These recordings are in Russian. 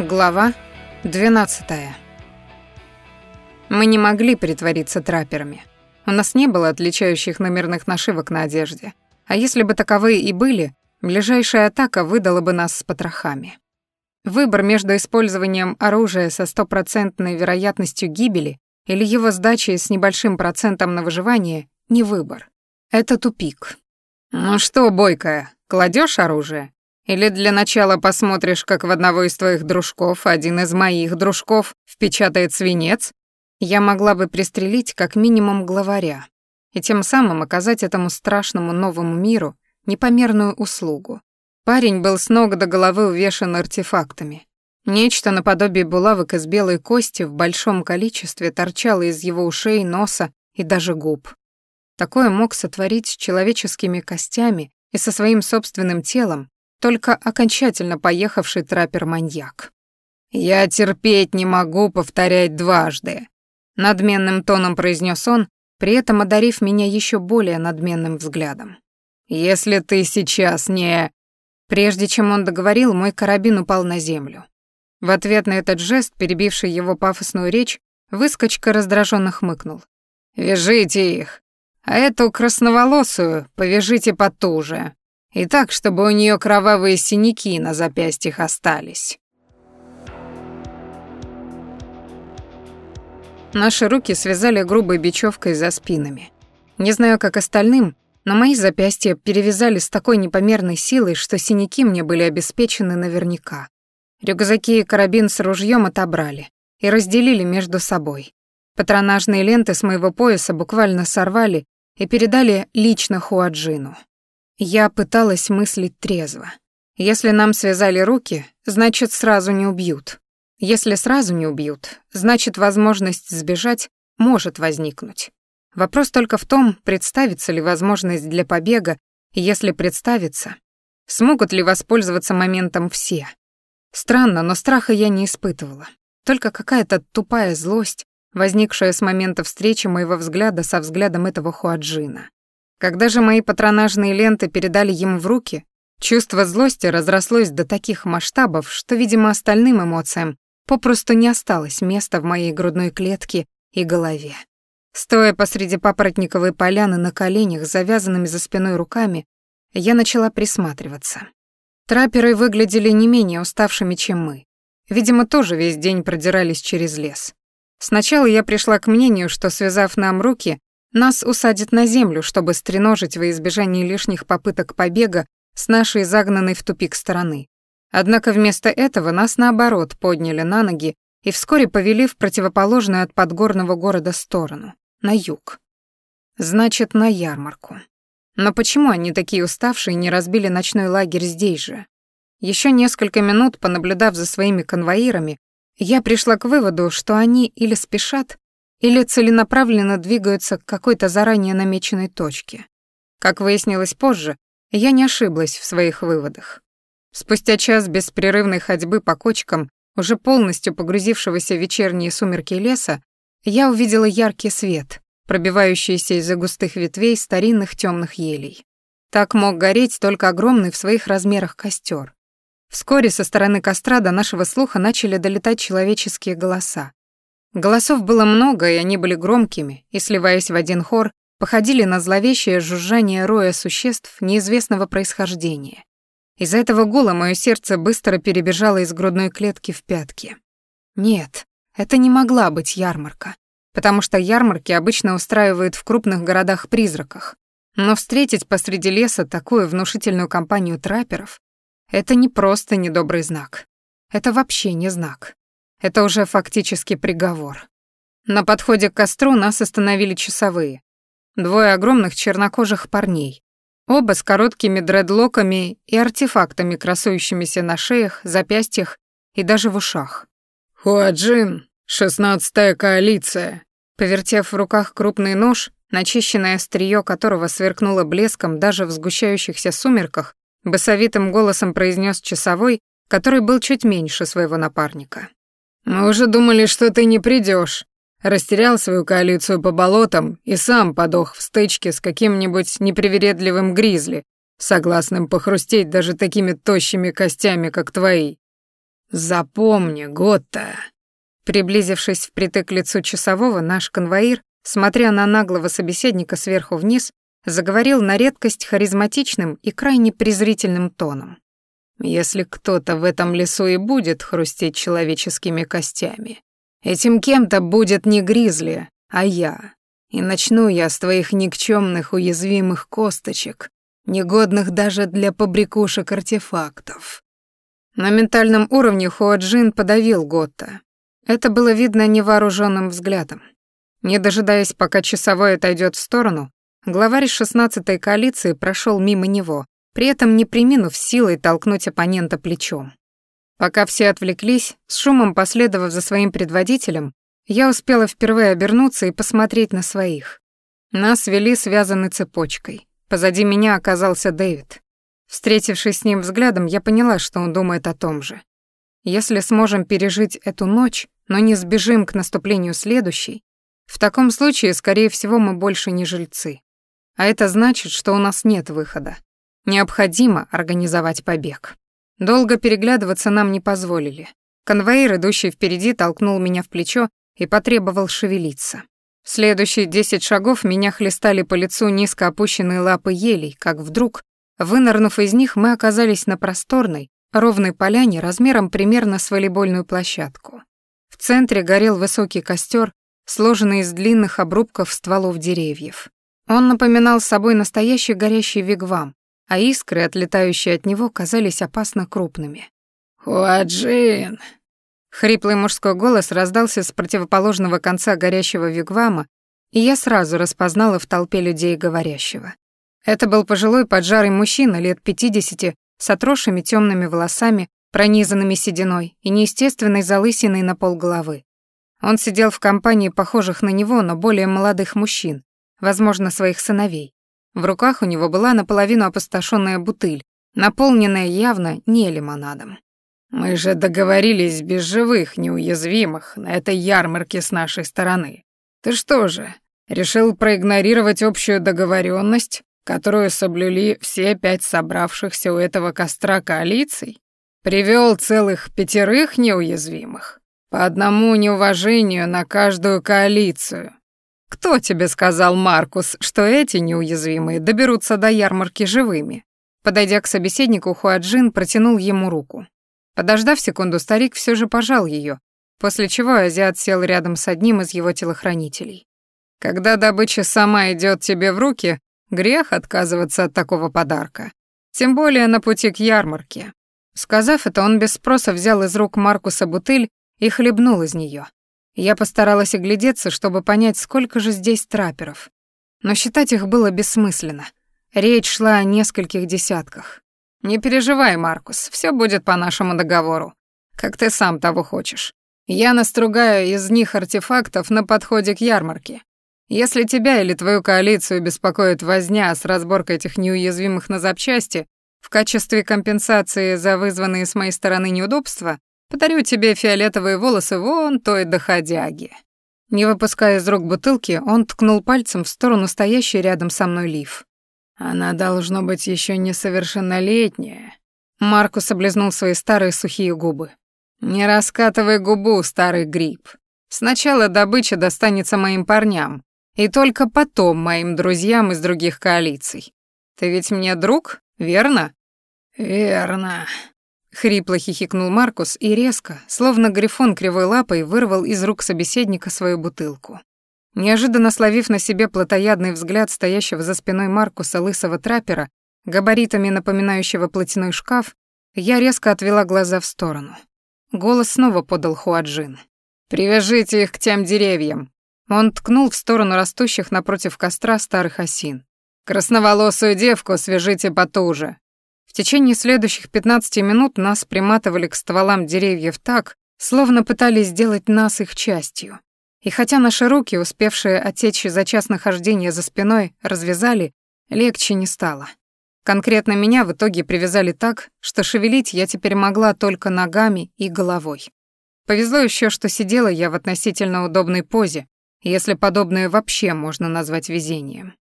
Глава 12. Мы не могли притвориться трапперами. У нас не было отличающих номерных нашивок на одежде. А если бы таковые и были, ближайшая атака выдала бы нас с потрохами. Выбор между использованием оружия со стопроцентной вероятностью гибели или его сдачей с небольшим процентом на выживание — не выбор. Это тупик. «Ну что, бойкая, кладешь оружие?» Или для начала посмотришь, как в одного из твоих дружков, один из моих дружков, впечатает свинец? Я могла бы пристрелить как минимум главаря и тем самым оказать этому страшному новому миру непомерную услугу. Парень был с ног до головы увешан артефактами. Нечто наподобие булавок из белой кости в большом количестве торчало из его ушей, носа и даже губ. Такое мог сотворить с человеческими костями и со своим собственным телом только окончательно поехавший траппер-маньяк. «Я терпеть не могу повторять дважды», — надменным тоном произнес он, при этом одарив меня еще более надменным взглядом. «Если ты сейчас не...» Прежде чем он договорил, мой карабин упал на землю. В ответ на этот жест, перебивший его пафосную речь, выскочка раздраженно хмыкнул. «Вяжите их, а эту красноволосую повяжите потуже. И так, чтобы у нее кровавые синяки на запястьях остались. Наши руки связали грубой бечевкой за спинами. Не знаю, как остальным, но мои запястья перевязали с такой непомерной силой, что синяки мне были обеспечены наверняка. Рюкзаки и карабин с ружьем отобрали и разделили между собой. Патронажные ленты с моего пояса буквально сорвали и передали лично Хуаджину. Я пыталась мыслить трезво. Если нам связали руки, значит, сразу не убьют. Если сразу не убьют, значит, возможность сбежать может возникнуть. Вопрос только в том, представится ли возможность для побега, если представится, смогут ли воспользоваться моментом все. Странно, но страха я не испытывала. Только какая-то тупая злость, возникшая с момента встречи моего взгляда со взглядом этого Хуаджина. Когда же мои патронажные ленты передали ему в руки, чувство злости разрослось до таких масштабов, что, видимо, остальным эмоциям попросту не осталось места в моей грудной клетке и голове. Стоя посреди папоротниковой поляны на коленях, завязанными за спиной руками, я начала присматриваться. Трапперы выглядели не менее уставшими, чем мы. Видимо, тоже весь день продирались через лес. Сначала я пришла к мнению, что, связав нам руки, нас усадят на землю, чтобы стреножить во избежание лишних попыток побега с нашей загнанной в тупик стороны. Однако вместо этого нас, наоборот, подняли на ноги и вскоре повели в противоположную от подгорного города сторону, на юг. Значит, на ярмарку. Но почему они такие уставшие не разбили ночной лагерь здесь же? Еще несколько минут, понаблюдав за своими конвоирами, я пришла к выводу, что они или спешат, или целенаправленно двигаются к какой-то заранее намеченной точке. Как выяснилось позже, я не ошиблась в своих выводах. Спустя час беспрерывной ходьбы по кочкам, уже полностью погрузившегося в вечерние сумерки леса, я увидела яркий свет, пробивающийся из-за густых ветвей старинных темных елей. Так мог гореть только огромный в своих размерах костер. Вскоре со стороны костра до нашего слуха начали долетать человеческие голоса. Голосов было много, и они были громкими, и, сливаясь в один хор, походили на зловещее жужжание роя существ неизвестного происхождения. Из-за этого гула мое сердце быстро перебежало из грудной клетки в пятки. Нет, это не могла быть ярмарка, потому что ярмарки обычно устраивают в крупных городах-призраках. Но встретить посреди леса такую внушительную компанию трапперов — это не просто недобрый знак. Это вообще не знак. Это уже фактически приговор. На подходе к костру нас остановили часовые. Двое огромных чернокожих парней. Оба с короткими дредлоками и артефактами, красующимися на шеях, запястьях и даже в ушах. «Хуаджин, шестнадцатая коалиция». Повертев в руках крупный нож, начищенное острие которого сверкнуло блеском даже в сгущающихся сумерках, басовитым голосом произнес часовой, который был чуть меньше своего напарника. Мы уже думали, что ты не придешь. Растерял свою коалицию по болотам и сам подох в стычке с каким-нибудь непривередливым гризли, согласным похрустеть даже такими тощими костями, как твои. Запомни, Готта. Приблизившись впритык к лицу часового, наш конвоир, смотря на наглого собеседника сверху вниз, заговорил на редкость харизматичным и крайне презрительным тоном. «Если кто-то в этом лесу и будет хрустеть человеческими костями, этим кем-то будет не Гризли, а я. И начну я с твоих никчемных уязвимых косточек, негодных даже для побрякушек артефактов». На ментальном уровне Хуаджин подавил Готта. Это было видно невооруженным взглядом. Не дожидаясь, пока часовой отойдет в сторону, главарь 16-й коалиции прошел мимо него, при этом не приминув силой толкнуть оппонента плечом. Пока все отвлеклись, с шумом последовав за своим предводителем, я успела впервые обернуться и посмотреть на своих. Нас вели связаны цепочкой. Позади меня оказался Дэвид. Встретившись с ним взглядом, я поняла, что он думает о том же. Если сможем пережить эту ночь, но не сбежим к наступлению следующей, в таком случае, скорее всего, мы больше не жильцы. А это значит, что у нас нет выхода. Необходимо организовать побег. Долго переглядываться нам не позволили. Конвоир, идущий впереди, толкнул меня в плечо и потребовал шевелиться. Следующие десять шагов меня хлестали по лицу низко опущенные лапы елей, как вдруг, вынырнув из них, мы оказались на просторной, ровной поляне размером примерно с волейбольную площадку. В центре горел высокий костер, сложенный из длинных обрубков стволов деревьев. Он напоминал собой настоящий горящий вигвам, а искры, отлетающие от него, казались опасно крупными. «Хуаджин!» Хриплый мужской голос раздался с противоположного конца горящего вигвама, и я сразу распознала в толпе людей говорящего. Это был пожилой поджарый мужчина лет пятидесяти с отросшими темными волосами, пронизанными сединой и неестественной залысиной на полголовы. Он сидел в компании похожих на него, но более молодых мужчин, возможно, своих сыновей. В руках у него была наполовину опустошенная бутыль, наполненная явно не лимонадом. «Мы же договорились без живых, неуязвимых, на этой ярмарке с нашей стороны. Ты что же, решил проигнорировать общую договоренность, которую соблюли все пять собравшихся у этого костра коалиций? Привел целых пятерых неуязвимых? По одному неуважению на каждую коалицию. «Кто тебе сказал, Маркус, что эти неуязвимые доберутся до ярмарки живыми?» Подойдя к собеседнику, Хуаджин протянул ему руку. Подождав секунду, старик все же пожал ее, после чего азиат сел рядом с одним из его телохранителей. «Когда добыча сама идет тебе в руки, грех отказываться от такого подарка. Тем более на пути к ярмарке». Сказав это, он без спроса взял из рук Маркуса бутыль и хлебнул из нее. Я постаралась оглядеться, чтобы понять, сколько же здесь траперов. Но считать их было бессмысленно. Речь шла о нескольких десятках. «Не переживай, Маркус, все будет по нашему договору, как ты сам того хочешь. Я настругаю из них артефактов на подходе к ярмарке. Если тебя или твою коалицию беспокоит возня с разборкой этих неуязвимых на запчасти, в качестве компенсации за вызванные с моей стороны неудобства, Подарю тебе фиолетовые волосы вон той доходяги». Не выпуская из рук бутылки, он ткнул пальцем в сторону стоящей рядом со мной Лив. «Она должно быть еще несовершеннолетняя». Маркус облизнул свои старые сухие губы. «Не раскатывай губу, старый гриб. Сначала добыча достанется моим парням, и только потом моим друзьям из других коалиций. Ты ведь мне друг, верно?» «Верно», Хрипло хихикнул Маркус и резко, словно грифон кривой лапой, вырвал из рук собеседника свою бутылку. Неожиданно словив на себе плотоядный взгляд стоящего за спиной Маркуса лысого траппера, габаритами напоминающего платяной шкаф, я резко отвела глаза в сторону. Голос снова подал Хуаджин. «Привяжите их к тем деревьям!» Он ткнул в сторону растущих напротив костра старых осин. «Красноволосую девку свяжите потуже, в течение следующих 15 минут нас приматывали к стволам деревьев так, словно пытались сделать нас их частью. И хотя наши руки, успевшие отечь за час нахождения за спиной, развязали, легче не стало. Конкретно меня в итоге привязали так, что шевелить я теперь могла только ногами и головой. Повезло еще, что сидела я в относительно удобной позе, если подобное вообще можно назвать везением.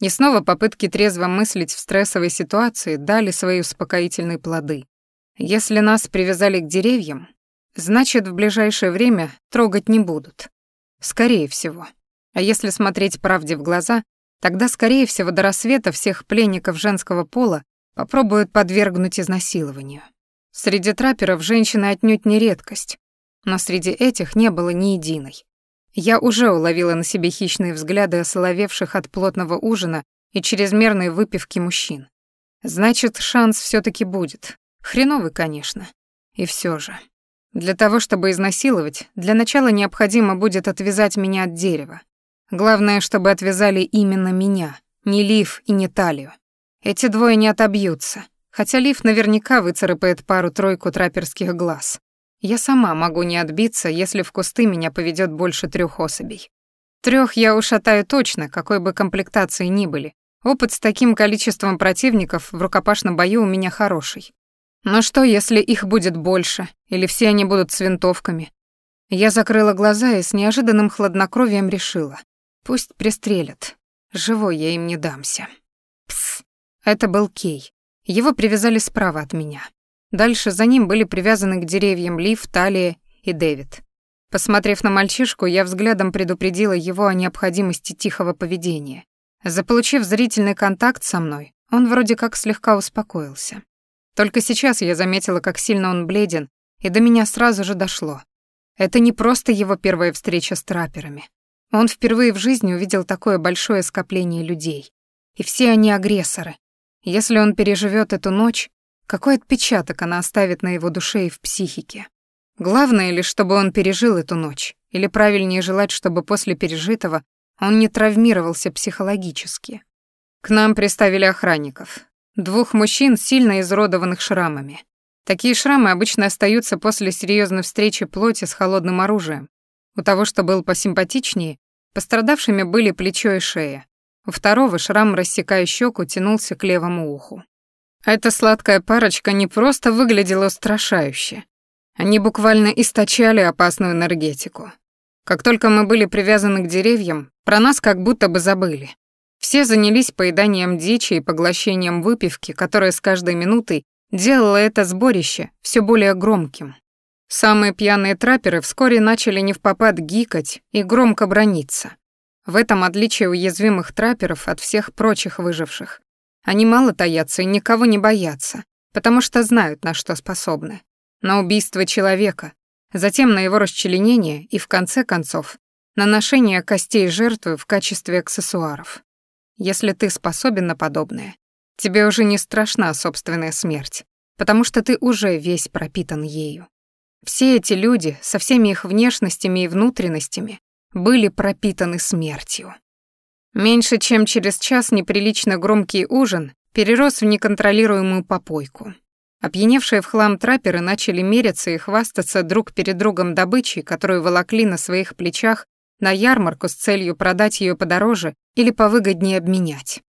И снова попытки трезво мыслить в стрессовой ситуации дали свои успокоительные плоды. Если нас привязали к деревьям, значит, в ближайшее время трогать не будут. Скорее всего. А если смотреть правде в глаза, тогда, скорее всего, до рассвета всех пленников женского пола попробуют подвергнуть изнасилованию. Среди траперов женщины отнюдь не редкость, но среди этих не было ни единой. Я уже уловила на себе хищные взгляды осоловевших от плотного ужина и чрезмерной выпивки мужчин. Значит, шанс все таки будет. Хреновый, конечно. И все же. Для того, чтобы изнасиловать, для начала необходимо будет отвязать меня от дерева. Главное, чтобы отвязали именно меня, не Лив и не Талию. Эти двое не отобьются, хотя Лив наверняка выцарапает пару-тройку траперских глаз. Я сама могу не отбиться, если в кусты меня поведет больше трех особей. Трех я ушатаю точно, какой бы комплектации ни были. Опыт с таким количеством противников в рукопашном бою у меня хороший. Но что, если их будет больше, или все они будут с винтовками? Я закрыла глаза и с неожиданным хладнокровием решила. Пусть пристрелят. Живой я им не дамся. Пс. Это был Кей. Его привязали справа от меня. Дальше за ним были привязаны к деревьям Лив, Талия и Дэвид. Посмотрев на мальчишку, я взглядом предупредила его о необходимости тихого поведения. Заполучив зрительный контакт со мной, он вроде как слегка успокоился. Только сейчас я заметила, как сильно он бледен, и до меня сразу же дошло. Это не просто его первая встреча с траперами. Он впервые в жизни увидел такое большое скопление людей. И все они агрессоры. Если он переживет эту ночь, какой отпечаток она оставит на его душе и в психике? Главное ли, чтобы он пережил эту ночь, или правильнее желать, чтобы после пережитого он не травмировался психологически? К нам приставили охранников. Двух мужчин, сильно изродованных шрамами. Такие шрамы обычно остаются после серьезной встречи плоти с холодным оружием. У того, что был посимпатичнее, пострадавшими были плечо и шея. У второго шрам, рассекая щеку, тянулся к левому уху. Эта сладкая парочка не просто выглядела устрашающе. Они буквально источали опасную энергетику. Как только мы были привязаны к деревьям, про нас как будто бы забыли. Все занялись поеданием дичи и поглощением выпивки, которая с каждой минутой делала это сборище все более громким. Самые пьяные трапперы вскоре начали не в попад гикать и громко брониться. В этом отличие уязвимых трапперов от всех прочих выживших. Они мало таятся и никого не боятся, потому что знают, на что способны. На убийство человека, затем на его расчленение и, в конце концов, на ношение костей жертвы в качестве аксессуаров. Если ты способен на подобное, тебе уже не страшна собственная смерть, потому что ты уже весь пропитан ею. Все эти люди со всеми их внешностями и внутренностями были пропитаны смертью. Меньше чем через час неприлично громкий ужин перерос в неконтролируемую попойку. Опьяневшие в хлам трапперы начали мериться и хвастаться друг перед другом добычей, которую волокли на своих плечах на ярмарку с целью продать ее подороже или повыгоднее обменять.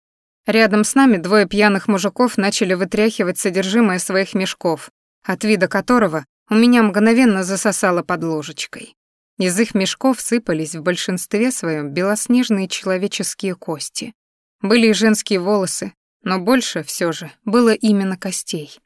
Рядом с нами двое пьяных мужиков начали вытряхивать содержимое своих мешков, от вида которого у меня мгновенно засосало под ложечкой. Из их мешков сыпались в большинстве своем белоснежные человеческие кости. Были и женские волосы, но больше все же было именно костей.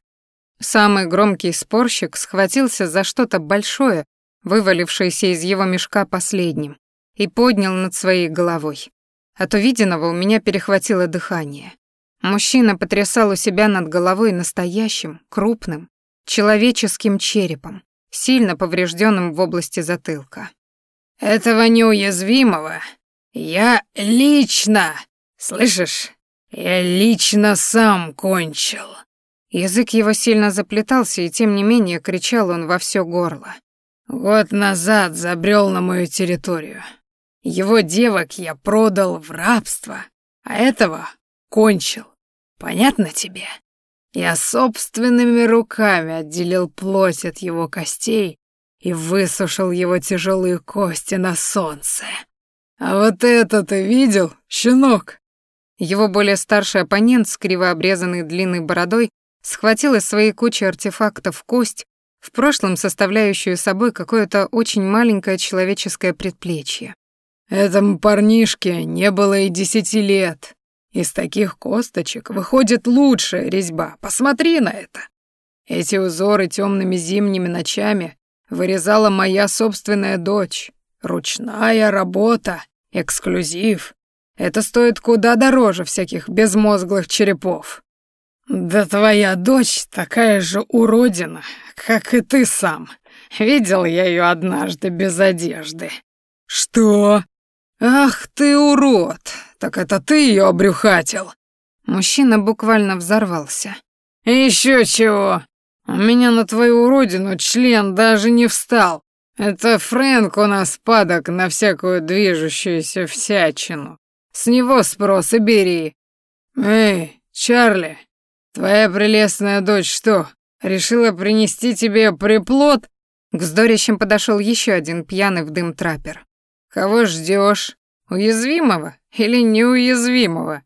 Самый громкий спорщик схватился за что-то большое, вывалившееся из его мешка последним, и поднял над своей головой. От увиденного у меня перехватило дыхание. Мужчина потрясал у себя над головой настоящим, крупным, человеческим черепом, сильно поврежденным в области затылка. «Этого неуязвимого я лично, слышишь, я лично сам кончил». Язык его сильно заплетался, и тем не менее кричал он во все горло. «Год назад забрел на мою территорию. Его девок я продал в рабство, а этого кончил. Понятно тебе?» Я собственными руками отделил плоть от его костей и высушил его тяжелые кости на солнце. А вот это ты видел, щенок? Его более старший оппонент с криво обрезанной длинной бородой схватил из своей кучи артефактов кость, в прошлом составляющую собой какое-то очень маленькое человеческое предплечье. Этому парнишке не было и десяти лет, из таких косточек выходит лучшая резьба. Посмотри на это. Эти узоры темными зимними ночами вырезала моя собственная дочь. Ручная работа, эксклюзив. Это стоит куда дороже всяких безмозглых черепов. Да твоя дочь такая же уродина, как и ты сам. Видел я ее однажды без одежды. Что? Ах ты урод! Так это ты ее обрюхатил. Мужчина буквально взорвался. Еще чего? У меня на твою уродину член даже не встал. Это Фрэнк у нас падок на всякую движущуюся всячину. С него спрос и бери. Эй, Чарли, твоя прелестная дочь что, решила принести тебе приплод? К сдорищам подошел еще один пьяный в дым траппер. Кого ждешь? Уязвимого или неуязвимого?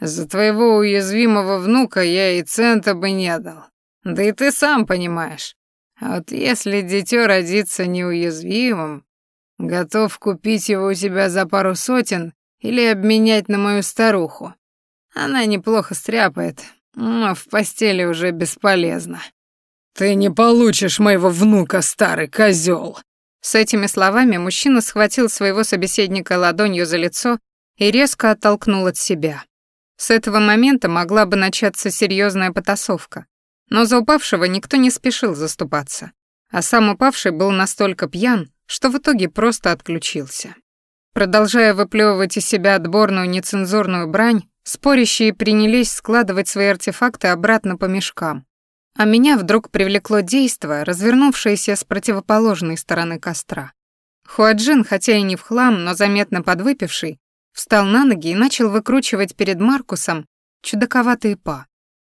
За твоего уязвимого внука я и цента бы не дал. Да и ты сам понимаешь. А вот если дитё родится неуязвимым, готов купить его у тебя за пару сотен или обменять на мою старуху. Она неплохо стряпает, но в постели уже бесполезно. «Ты не получишь моего внука, старый козел. С этими словами мужчина схватил своего собеседника ладонью за лицо и резко оттолкнул от себя. С этого момента могла бы начаться серьезная потасовка, но за упавшего никто не спешил заступаться, а сам упавший был настолько пьян, что в итоге просто отключился. Продолжая выплевывать из себя отборную нецензурную брань, спорящие принялись складывать свои артефакты обратно по мешкам. А меня вдруг привлекло действо, развернувшееся с противоположной стороны костра. Хуаджин, хотя и не в хлам, но заметно подвыпивший, встал на ноги и начал выкручивать перед Маркусом чудаковатые па.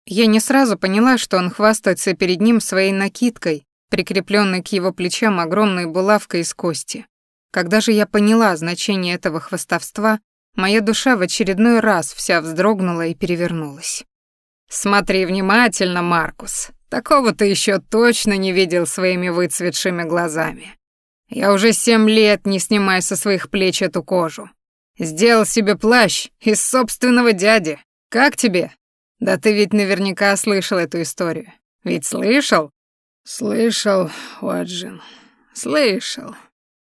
Я не сразу поняла, что он хвастается перед ним своей накидкой, прикрепленной к его плечам огромной булавкой из кости. Когда же я поняла значение этого хвастовства, моя душа в очередной раз вся вздрогнула и перевернулась. «Смотри внимательно, Маркус. Такого ты еще точно не видел своими выцветшими глазами. Я уже семь лет не снимаю со своих плеч эту кожу. Сделал себе плащ из собственного дяди. Как тебе? Да ты ведь наверняка слышал эту историю. Ведь слышал? Слышал, Уаджин. Слышал.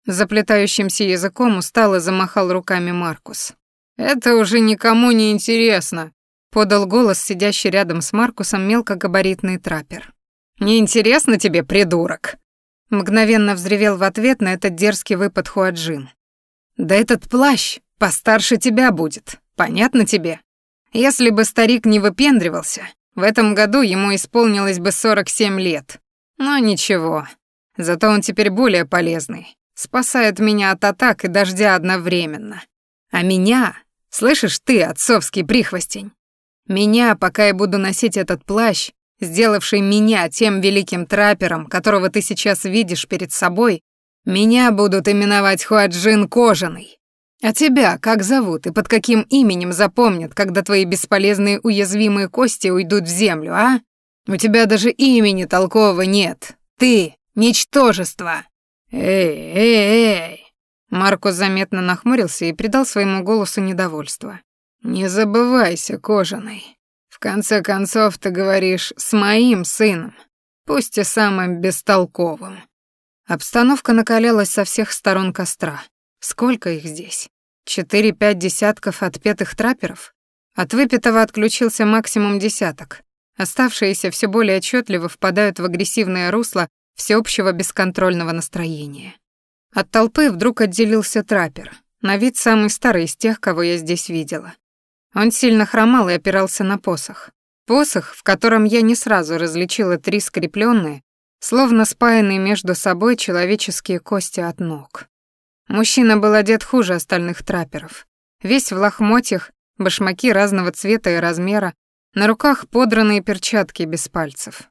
Заплетающимся языком устало замахал руками Маркус. «Это уже никому не интересно», — подал голос сидящий рядом с Маркусом мелкогабаритный траппер. «Не интересно тебе, придурок?» Мгновенно взревел в ответ на этот дерзкий выпад Хуаджин. «Да этот плащ постарше тебя будет, понятно тебе? Если бы старик не выпендривался, в этом году ему исполнилось бы 47 лет. Но ничего, зато он теперь более полезный, спасает меня от атак и дождя одновременно. А меня, слышишь ты, отцовский прихвостень, меня, пока я буду носить этот плащ, сделавший меня тем великим траппером, которого ты сейчас видишь перед собой, меня будут именовать Хуаджин Кожаный. А тебя как зовут и под каким именем запомнят, когда твои бесполезные уязвимые кости уйдут в землю, а? У тебя даже имени толкового нет. Ты — ничтожество. «Эй, эй, эй!» Маркус заметно нахмурился и придал своему голосу недовольство. «Не забывайся, кожаный. В конце концов, ты говоришь «с моим сыном», пусть и самым бестолковым». Обстановка накалялась со всех сторон костра. Сколько их здесь? Четыре-пять десятков отпетых трапперов? От выпитого отключился максимум десяток. Оставшиеся все более отчетливо впадают в агрессивное русло всеобщего бесконтрольного настроения. От толпы вдруг отделился траппер, на вид самый старый из тех, кого я здесь видела. Он сильно хромал и опирался на посох. Посох, в котором я не сразу различила три скрепленные, словно спаянные между собой человеческие кости от ног. Мужчина был одет хуже остальных трапперов. Весь в лохмотьях, башмаки разного цвета и размера, на руках подранные перчатки без пальцев.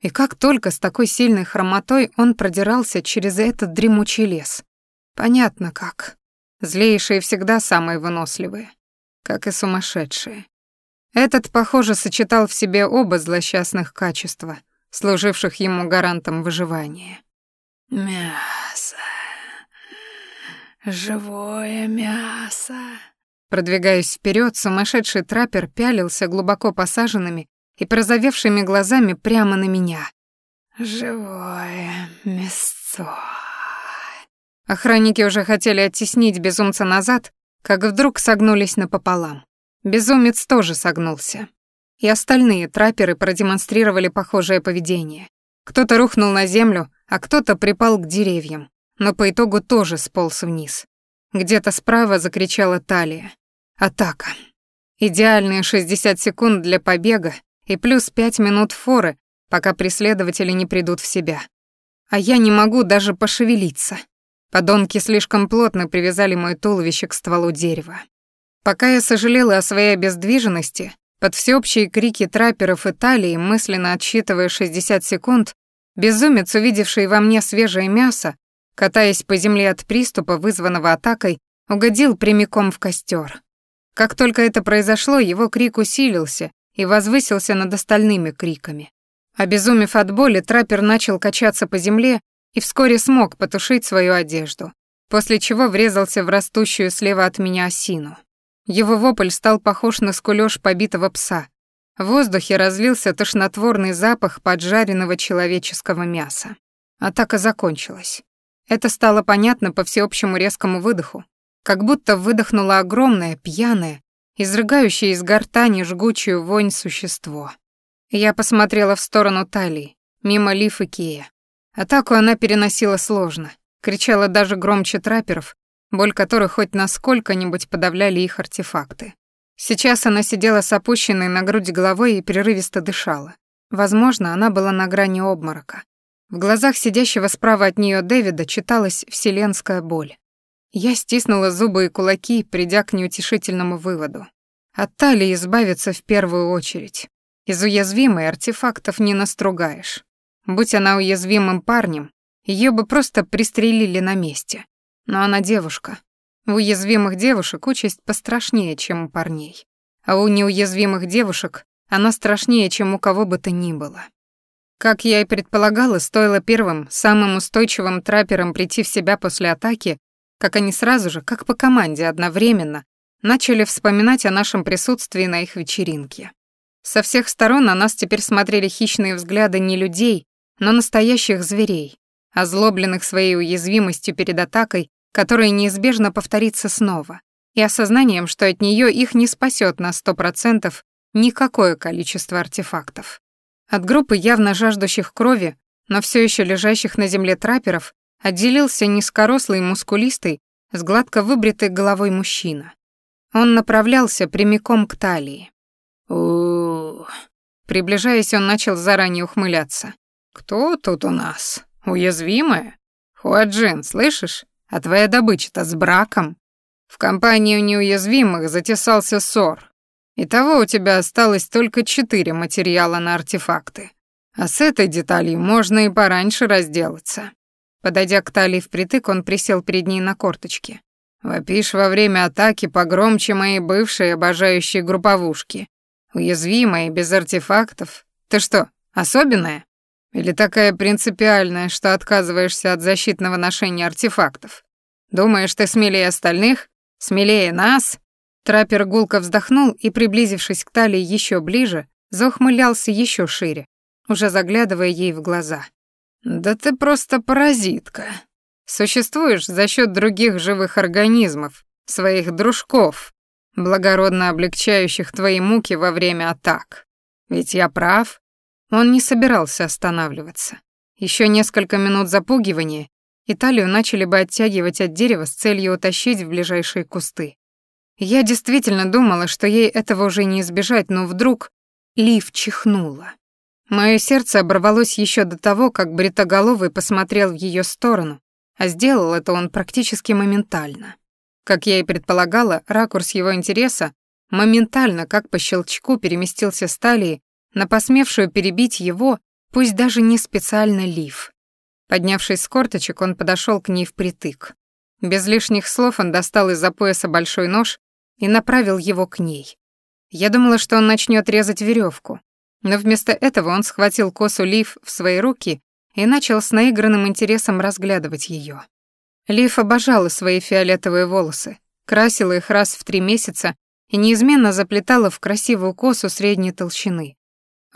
И как только с такой сильной хромотой он продирался через этот дремучий лес. Понятно как. Злейшие всегда самые выносливые, как и сумасшедшие. Этот, похоже, сочетал в себе оба злосчастных качества, служивших ему гарантом выживания. «Мясо. Живое мясо». Продвигаясь вперед, сумасшедший траппер пялился глубоко посаженными и прозовевшими глазами прямо на меня. живое мясцо. Охранники уже хотели оттеснить безумца назад, как вдруг согнулись напополам. Безумец тоже согнулся. И остальные трапперы продемонстрировали похожее поведение. Кто-то рухнул на землю, а кто-то припал к деревьям, но по итогу тоже сполз вниз. Где-то справа закричала Талия. Атака. Идеальные 60 секунд для побега и плюс 5 минут форы, пока преследователи не придут в себя. А я не могу даже пошевелиться. Подонки слишком плотно привязали мое туловище к стволу дерева. Пока я сожалела о своей обездвиженности, под всеобщие крики трапперов Италии, мысленно отсчитывая 60 секунд, безумец, увидевший во мне свежее мясо, катаясь по земле от приступа, вызванного атакой, угодил прямиком в костер. Как только это произошло, его крик усилился и возвысился над остальными криками. Обезумев от боли, траппер начал качаться по земле и вскоре смог потушить свою одежду, после чего врезался в растущую слева от меня осину. Его вопль стал похож на скулёж побитого пса. В воздухе разлился тошнотворный запах поджаренного человеческого мяса. Атака закончилась. Это стало понятно по всеобщему резкому выдоху, как будто выдохнуло огромное, пьяное, изрыгающее из гортани жгучую вонь существо. Я посмотрела в сторону талии, мимо Лиф и Кея. Атаку она переносила сложно, кричала даже громче трапперов, боль которых хоть насколько-нибудь подавляли их артефакты. Сейчас она сидела с опущенной на грудь головой и прерывисто дышала. Возможно, она была на грани обморока. В глазах сидящего справа от нее Дэвида читалась вселенская боль. Я стиснула зубы и кулаки, придя к неутешительному выводу. От талии избавиться в первую очередь. Из уязвимой артефактов не настругаешь. Будь она уязвимым парнем, ее бы просто пристрелили на месте. Но она девушка. У уязвимых девушек участь пострашнее, чем у парней. А у неуязвимых девушек она страшнее, чем у кого бы то ни было. Как я и предполагала, стоило первым, самым устойчивым трапперам прийти в себя после атаки, как они сразу же, как по команде одновременно, начали вспоминать о нашем присутствии на их вечеринке. Со всех сторон на нас теперь смотрели хищные взгляды не людей, но настоящих зверей, озлобленных своей уязвимостью перед атакой, которая неизбежно повторится снова, и осознанием, что от нее их не спасет на сто процентов никакое количество артефактов. От группы явно жаждущих крови, но все еще лежащих на земле трапперов, отделился низкорослый мускулистый с гладко выбритой головой мужчина. Он направлялся прямиком к талии. у Приближаясь, он начал заранее ухмыляться. «Кто тут у нас? Уязвимая? Хуаджин, слышишь? А твоя добыча-то с браком?» В компанию неуязвимых затесался ссор. Итого у тебя осталось только четыре материала на артефакты. А с этой деталью можно и пораньше разделаться. Подойдя к талии впритык, он присел перед ней на корточки. «Вопишь во время атаки погромче моей бывшей обожающей групповушки. Уязвимая, без артефактов. Ты что, особенная?» Или такая принципиальная, что отказываешься от защитного ношения артефактов? Думаешь, ты смелее остальных? Смелее нас?» Траппер гулко вздохнул и, приблизившись к талии еще ближе, заухмылялся еще шире, уже заглядывая ей в глаза. «Да ты просто паразитка. Существуешь за счет других живых организмов, своих дружков, благородно облегчающих твои муки во время атак. Ведь я прав?» Он не собирался останавливаться. Еще несколько минут запугивания, и талию начали бы оттягивать от дерева с целью утащить в ближайшие кусты. Я действительно думала, что ей этого уже не избежать, но вдруг Лив чихнула. Мое сердце оборвалось еще до того, как Бритоголовый посмотрел в ее сторону, а сделал это он практически моментально. Как я и предполагала, ракурс его интереса моментально, как по щелчку, переместился с талии на посмевшую перебить его, пусть даже не специально лиф. Поднявшись с корточек, он подошел к ней впритык. Без лишних слов он достал из-за пояса большой нож и направил его к ней. Я думала, что он начнет резать веревку, но вместо этого он схватил косу Лив в свои руки и начал с наигранным интересом разглядывать ее. Лив обожала свои фиолетовые волосы, красила их раз в три месяца и неизменно заплетала в красивую косу средней толщины.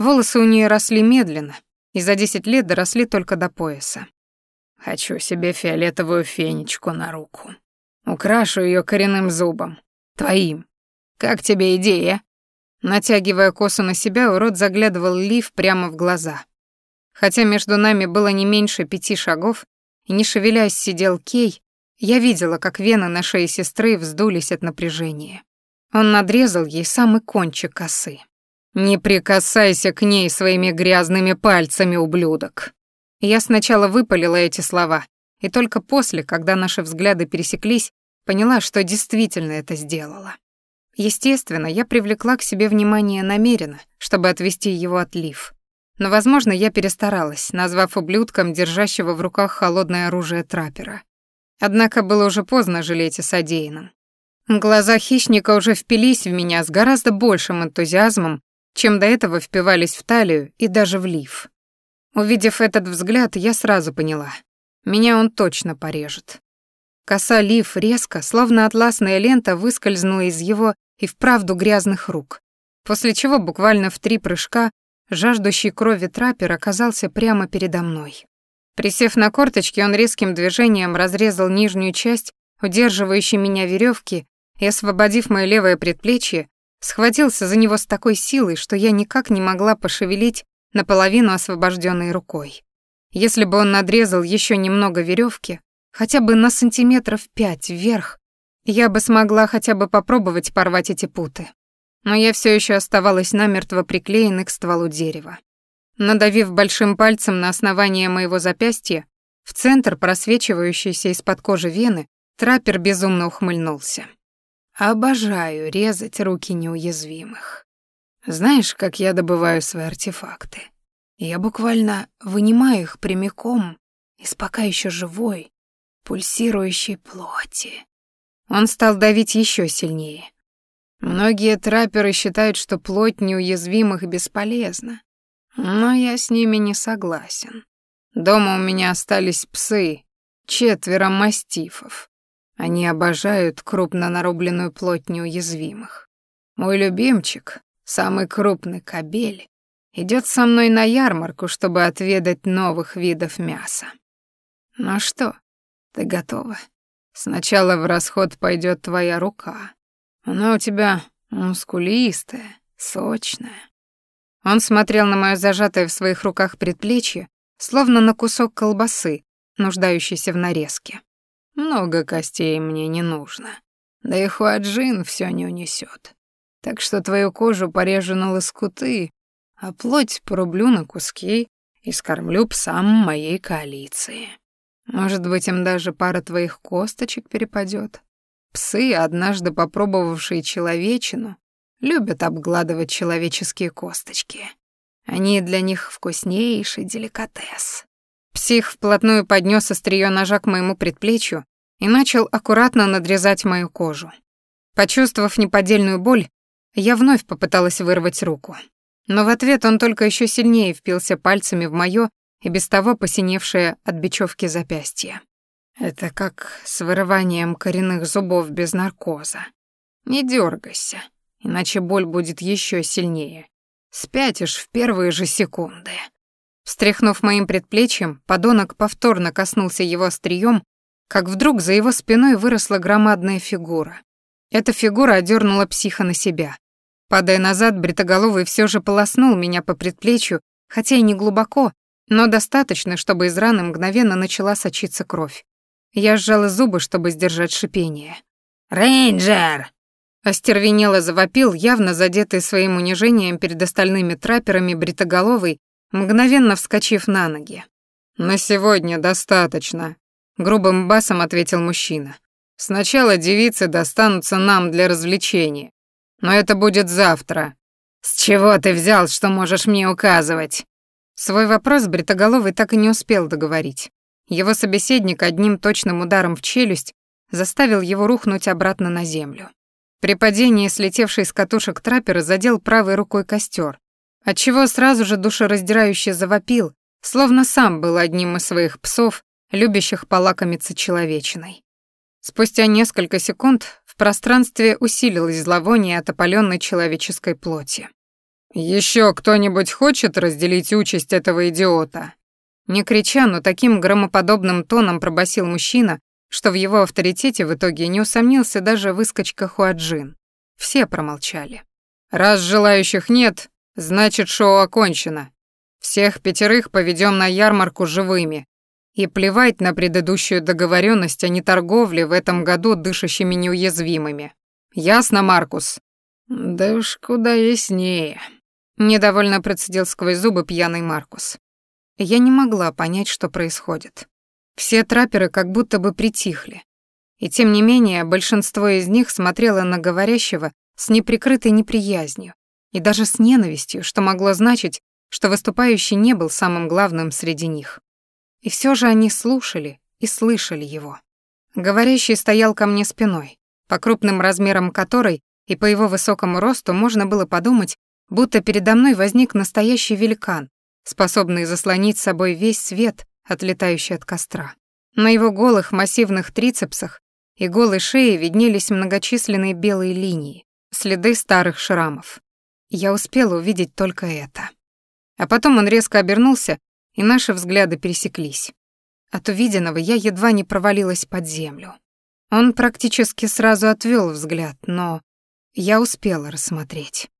Волосы у нее росли медленно, и за десять лет доросли только до пояса. Хочу себе фиолетовую фенечку на руку. Украшу ее коренным зубом. Твоим. Как тебе идея? Натягивая косу на себя, урод заглядывал Лив прямо в глаза. Хотя между нами было не меньше пяти шагов, и не шевелясь сидел Кей, я видела, как вены на шее сестры вздулись от напряжения. Он надрезал ей самый кончик косы. «Не прикасайся к ней своими грязными пальцами, ублюдок!» Я сначала выпалила эти слова, и только после, когда наши взгляды пересеклись, поняла, что действительно это сделала. Естественно, я привлекла к себе внимание намеренно, чтобы отвести его от Лив. Но, возможно, я перестаралась, назвав ублюдком держащего в руках холодное оружие траппера. Однако было уже поздно жалеть о содеянном. Глаза хищника уже впились в меня с гораздо большим энтузиазмом, чем до этого впивались в талию и даже в лиф. Увидев этот взгляд, я сразу поняла. Меня он точно порежет. Коса лиф резко, словно атласная лента, выскользнула из его и вправду грязных рук, после чего буквально в три прыжка жаждущий крови траппер оказался прямо передо мной. Присев на корточки, он резким движением разрезал нижнюю часть, удерживающей меня веревки, и, освободив моё левое предплечье, схватился за него с такой силой, что я никак не могла пошевелить наполовину освобожденной рукой. Если бы он надрезал еще немного веревки, хотя бы на сантиметров пять вверх, я бы смогла хотя бы попробовать порвать эти путы. Но я все еще оставалась намертво приклеенной к стволу дерева. Надавив большим пальцем на основание моего запястья, в центр просвечивающейся из-под кожи вены, траппер безумно ухмыльнулся. Обожаю резать руки неуязвимых. Знаешь, как я добываю свои артефакты? Я буквально вынимаю их прямиком из пока еще живой, пульсирующей плоти. Он стал давить еще сильнее. Многие трапперы считают, что плоть неуязвимых бесполезна, но я с ними не согласен. Дома у меня остались псы, четверо мастифов. Они обожают крупно нарубленную плоть неуязвимых. Мой любимчик, самый крупный кобель, идет со мной на ярмарку, чтобы отведать новых видов мяса. Ну что, ты готова? Сначала в расход пойдет твоя рука. Она у тебя мускулистая, сочная. Он смотрел на моё зажатое в своих руках предплечье, словно на кусок колбасы, нуждающийся в нарезке. Много костей мне не нужно. Да и хуаджин все не унесет. Так что твою кожу порежу на лоскуты, а плоть порублю на куски и скормлю псам моей коалиции. Может быть, им даже пара твоих косточек перепадет. Псы, однажды попробовавшие человечину, любят обгладывать человеческие косточки. Они для них вкуснейший деликатес. Псих вплотную поднес острие ножа к моему предплечью и начал аккуратно надрезать мою кожу. Почувствовав неподдельную боль, я вновь попыталась вырвать руку. Но в ответ он только еще сильнее впился пальцами в моё и без того посиневшее от бечевки запястье. Это как с вырыванием коренных зубов без наркоза. Не дергайся, иначе боль будет еще сильнее. Спятишь в первые же секунды. Встряхнув моим предплечьем, подонок повторно коснулся его острием как вдруг за его спиной выросла громадная фигура. Эта фигура одернула психа на себя. Падая назад, бритоголовый все же полоснул меня по предплечью, хотя и не глубоко, но достаточно, чтобы из раны мгновенно начала сочиться кровь. Я сжала зубы, чтобы сдержать шипение. «Рейнджер!» Остервенело завопил, явно задетый своим унижением перед остальными трапперами бритоголовый, мгновенно вскочив на ноги. «На сегодня достаточно», грубым басом ответил мужчина. Сначала девицы достанутся нам для развлечения, но это будет завтра. С чего ты взял, что можешь мне указывать? Свой вопрос Бритоголовый так и не успел договорить. Его собеседник одним точным ударом в челюсть заставил его рухнуть обратно на землю. При падении слетевший с катушек траппера задел правой рукой костер, отчего сразу же душераздирающе завопил, словно сам был одним из своих псов любящих полакомиться человечиной. Спустя несколько секунд в пространстве усилилось зловоние от опалённой человеческой плоти. Еще кто-нибудь хочет разделить участь этого идиота?» Не крича, но таким громоподобным тоном пробасил мужчина, что в его авторитете в итоге не усомнился даже выскочка Хуаджин. Все промолчали. «Раз желающих нет, значит, шоу окончено. Всех пятерых поведем на ярмарку живыми. И плевать на предыдущую договоренность о неторговле в этом году дышащими неуязвимыми. Ясно, Маркус?» «Да уж куда яснее», — недовольно процедил сквозь зубы пьяный Маркус. Я не могла понять, что происходит. Все трапперы как будто бы притихли. И тем не менее, большинство из них смотрело на говорящего с неприкрытой неприязнью и даже с ненавистью, что могло значить, что выступающий не был самым главным среди них. И все же они слушали и слышали его. Говорящий стоял ко мне спиной, по крупным размерам которой и по его высокому росту можно было подумать, будто передо мной возник настоящий великан, способный заслонить собой весь свет, отлетающий от костра. На его голых массивных трицепсах и голой шее виднелись многочисленные белые линии, следы старых шрамов. Я успела увидеть только это. А потом он резко обернулся, и наши взгляды пересеклись. От увиденного я едва не провалилась под землю. Он практически сразу отвел взгляд, но я успела рассмотреть.